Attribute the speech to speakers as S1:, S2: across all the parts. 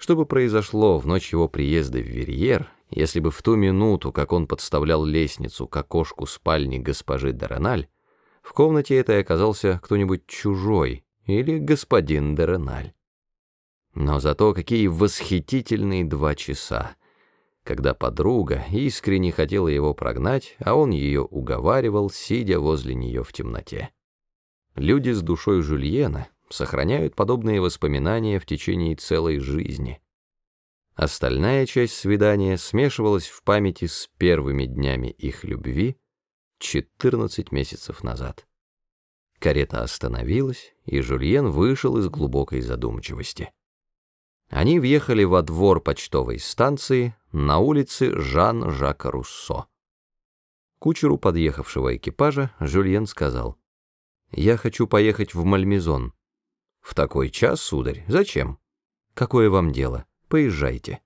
S1: Что бы произошло в ночь его приезда в Верьер, если бы в ту минуту, как он подставлял лестницу к окошку спальни госпожи Дереналь, в комнате этой оказался кто-нибудь чужой или господин Дереналь. Но зато какие восхитительные два часа, когда подруга искренне хотела его прогнать, а он ее уговаривал, сидя возле нее в темноте. Люди с душой Жульена сохраняют подобные воспоминания в течение целой жизни. Остальная часть свидания смешивалась в памяти с первыми днями их любви 14 месяцев назад. Карета остановилась, и Жульен вышел из глубокой задумчивости. Они въехали во двор почтовой станции на улице Жан-Жака Руссо. Кучеру подъехавшего экипажа Жюльен сказал, «Я хочу поехать в Мальмезон». «В такой час, сударь? Зачем?» «Какое вам дело? Поезжайте».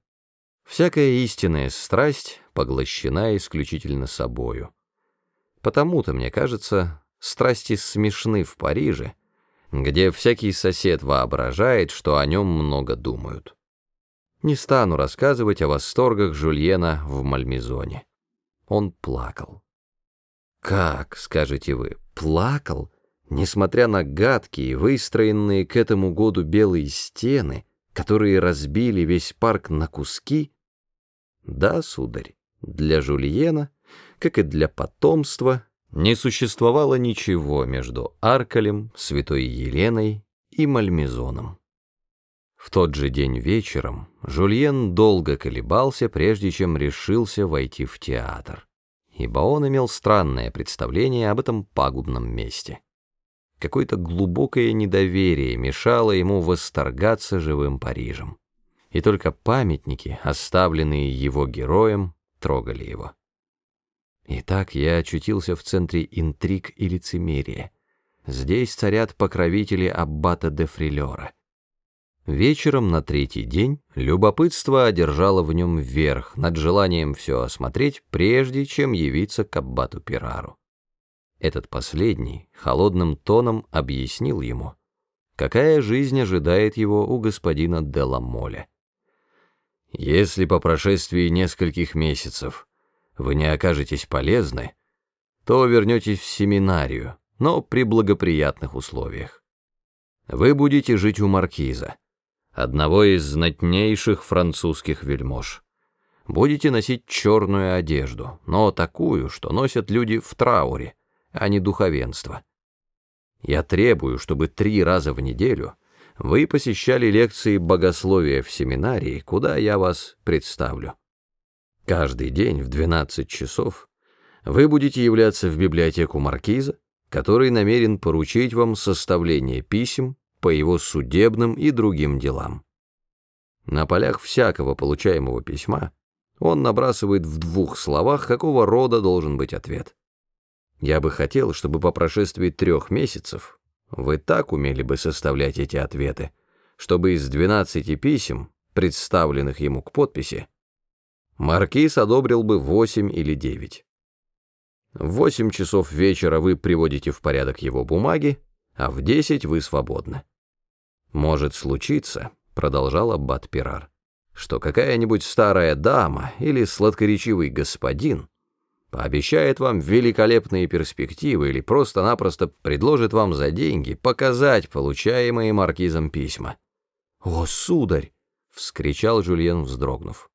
S1: Всякая истинная страсть поглощена исключительно собою. Потому-то, мне кажется, страсти смешны в Париже, где всякий сосед воображает, что о нем много думают. Не стану рассказывать о восторгах Жульена в Мальмезоне. Он плакал. «Как, скажете вы, плакал?» Несмотря на гадкие, выстроенные к этому году белые стены, которые разбили весь парк на куски? Да, сударь, для Жульена, как и для потомства, не существовало ничего между Аркалем, Святой Еленой и Мальмезоном. В тот же день вечером Жульен долго колебался, прежде чем решился войти в театр, ибо он имел странное представление об этом пагубном месте. Какое-то глубокое недоверие мешало ему восторгаться живым Парижем. И только памятники, оставленные его героем, трогали его. Итак, я очутился в центре интриг и лицемерия. Здесь царят покровители аббата де Фрилера. Вечером на третий день любопытство одержало в нем верх над желанием все осмотреть, прежде чем явиться к аббату Пирару. Этот последний холодным тоном объяснил ему, какая жизнь ожидает его у господина Деламоля. «Если по прошествии нескольких месяцев вы не окажетесь полезны, то вернетесь в семинарию, но при благоприятных условиях. Вы будете жить у маркиза, одного из знатнейших французских вельмож. Будете носить черную одежду, но такую, что носят люди в трауре, а не духовенство. Я требую, чтобы три раза в неделю вы посещали лекции богословия в семинарии, куда я вас представлю. Каждый день в 12 часов вы будете являться в библиотеку маркиза, который намерен поручить вам составление писем по его судебным и другим делам. На полях всякого получаемого письма он набрасывает в двух словах, какого рода должен быть ответ. Я бы хотел, чтобы по прошествии трех месяцев вы так умели бы составлять эти ответы, чтобы из двенадцати писем, представленных ему к подписи, маркиз одобрил бы восемь или девять. В восемь часов вечера вы приводите в порядок его бумаги, а в десять вы свободны. Может случиться, продолжал аббат Пирар, что какая-нибудь старая дама или сладкоречивый господин пообещает вам великолепные перспективы или просто-напросто предложит вам за деньги показать получаемые маркизом письма. «О, сударь!» — вскричал Жюльен, вздрогнув.